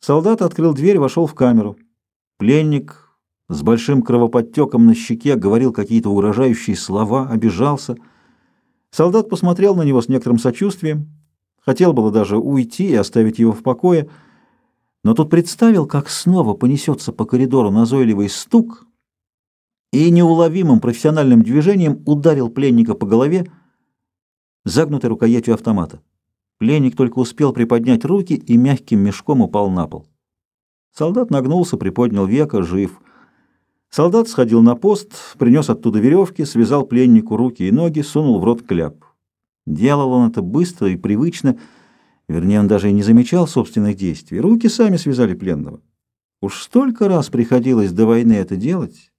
Солдат открыл дверь вошел в камеру. Пленник с большим кровоподтеком на щеке говорил какие-то угрожающие слова, обижался. Солдат посмотрел на него с некоторым сочувствием, хотел было даже уйти и оставить его в покое, но тут представил, как снова понесется по коридору назойливый стук и неуловимым профессиональным движением ударил пленника по голове, загнутой рукоятью автомата. Пленник только успел приподнять руки и мягким мешком упал на пол. Солдат нагнулся, приподнял века, жив. Солдат сходил на пост, принес оттуда веревки, связал пленнику руки и ноги, сунул в рот кляп. Делал он это быстро и привычно, вернее, он даже и не замечал собственных действий. Руки сами связали пленного. Уж столько раз приходилось до войны это делать.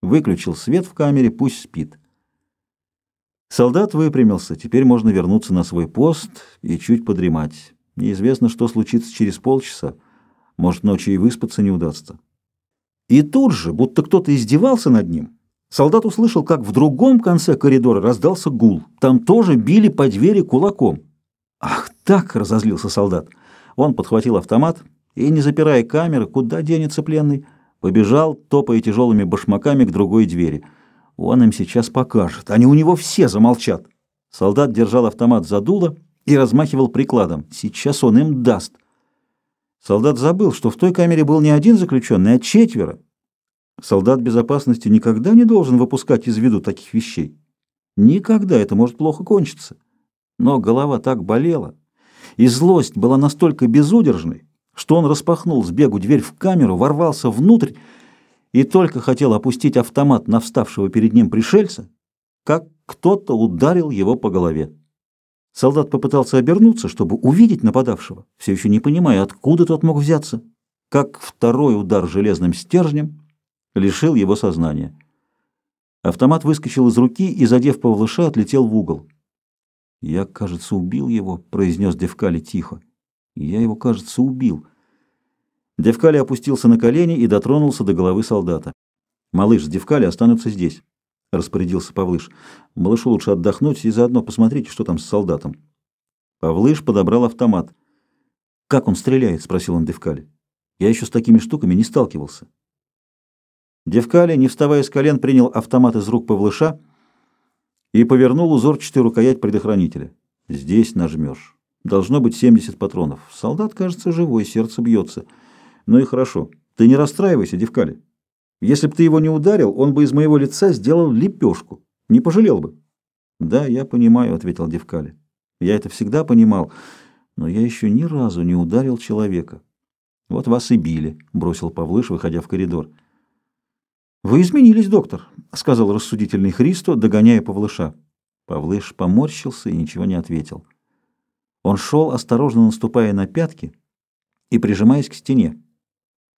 Выключил свет в камере, пусть спит. Солдат выпрямился, теперь можно вернуться на свой пост и чуть подремать. Неизвестно, что случится через полчаса. Может, ночью и выспаться не удастся. И тут же, будто кто-то издевался над ним, солдат услышал, как в другом конце коридора раздался гул. Там тоже били по двери кулаком. «Ах так!» — разозлился солдат. Он подхватил автомат и, не запирая камеры, куда денется пленный, побежал, топая тяжелыми башмаками к другой двери — он им сейчас покажет. Они у него все замолчат. Солдат держал автомат за дуло и размахивал прикладом. Сейчас он им даст. Солдат забыл, что в той камере был не один заключенный, а четверо. Солдат безопасности никогда не должен выпускать из виду таких вещей. Никогда это может плохо кончиться. Но голова так болела, и злость была настолько безудержной, что он распахнул с бегу дверь в камеру, ворвался внутрь и только хотел опустить автомат на вставшего перед ним пришельца, как кто-то ударил его по голове. Солдат попытался обернуться, чтобы увидеть нападавшего, все еще не понимая, откуда тот мог взяться, как второй удар железным стержнем лишил его сознания. Автомат выскочил из руки и, задев Павлыша, отлетел в угол. «Я, кажется, убил его», — произнес Девкали тихо. «Я его, кажется, убил». Девкали опустился на колени и дотронулся до головы солдата. «Малыш Девкали останутся здесь», — распорядился Павлыш. «Малышу лучше отдохнуть и заодно посмотрите, что там с солдатом». Павлыш подобрал автомат. «Как он стреляет?» — спросил он Девкали. «Я еще с такими штуками не сталкивался». Девкали, не вставая с колен, принял автомат из рук Павлыша и повернул узорчатую рукоять предохранителя. «Здесь нажмешь. Должно быть 70 патронов. Солдат, кажется, живой, сердце бьется». Ну и хорошо. Ты не расстраивайся, Девкали. Если бы ты его не ударил, он бы из моего лица сделал лепешку. Не пожалел бы. Да, я понимаю, ответил Девкали. Я это всегда понимал, но я еще ни разу не ударил человека. Вот вас и били, бросил Павлыш, выходя в коридор. Вы изменились, доктор, сказал рассудительный Христо, догоняя Павлыша. Павлыш поморщился и ничего не ответил. Он шел, осторожно наступая на пятки и прижимаясь к стене.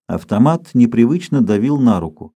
Автомат непривычно давил на руку.